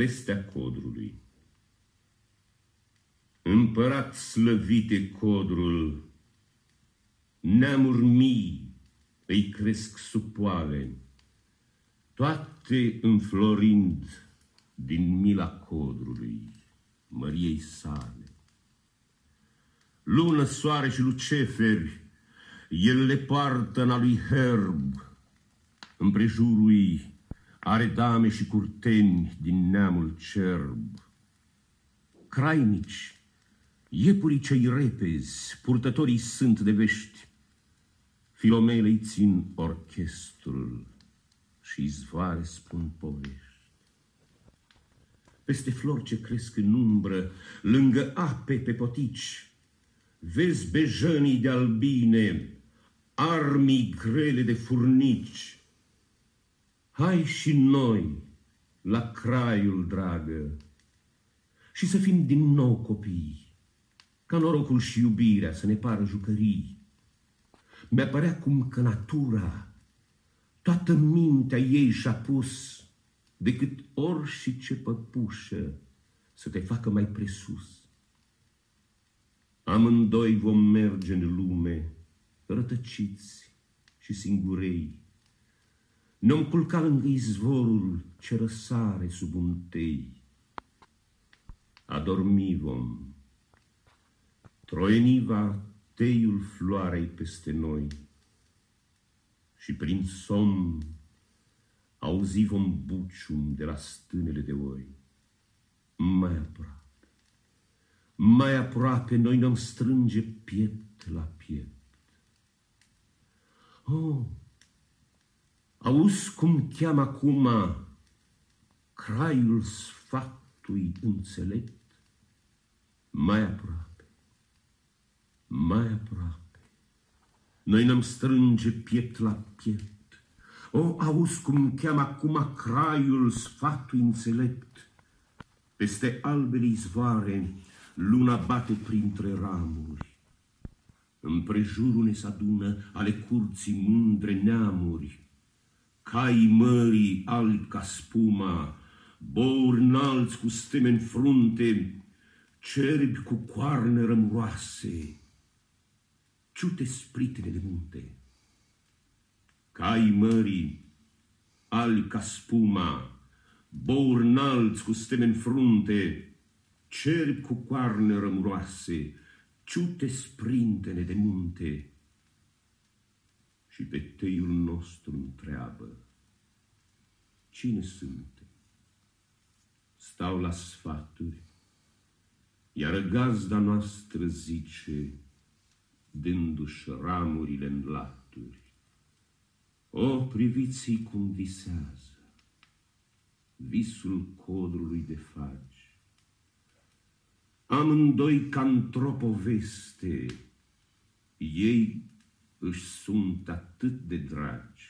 Vestea codrului Împărat slăvite codrul, neamuri mii îi cresc sub poale, toate înflorind din mila codrului, măriei sale. Lună, soare și luceferi, el le poartă în a lui Herb, împrejurul are dame și curteni din neamul cerb. Crainici, iepurii cei repezi, purtătorii sunt de vești, Filomelei țin orchestrul și izvoare spun povești. Peste flori ce cresc în umbră, lângă ape pe potici, vezi bejănii de albine, armii grele de furnici, Hai și noi la craiul, dragă, și să fim din nou copii, ca norocul și iubirea să ne pară jucării. Mi-a părea cum că natura, toată mintea ei și-a pus, decât ori și ce păpușă, să te facă mai presus. Amândoi vom merge în lume, rătăciți și singurei, ne-om culca lângă izvorul ce răsare sub un tei. Adormi vom, troieniva teiul floarei peste noi și prin somn auzi vom bucium de la stânele de oi. Mai aproape, mai aproape noi ne-am strânge piept la piept. Oh, Auzi cum cheamă acum craiul sfatului înțelept? Mai aproape, mai aproape. Noi ne-am strânge piept la piept. O, auzi cum cheamă acum craiul sfatului înțelept? Peste albele izvoare, luna bate printre ramuri. Împrejurul ne s-adună ale curții mândre neamuri, cai mării albi ca spuma, bouri înalți cu steme în frunte, cerbi cu coarne rămuroase, ciute spritene de munte. Cai mării albi ca spuma, bouri înalți cu steme în frunte, cerbi cu coarne rămuroase, ciute sprintene de munte, și pe teiul nostru întreabă, cine suntem? Stau la sfaturi, iar gazda noastră zice, dându-și ramurile în laturi, O, priviți cum visează, visul codrului de fagi. Amândoi ca într-o poveste, ei își sunt atât de dragi.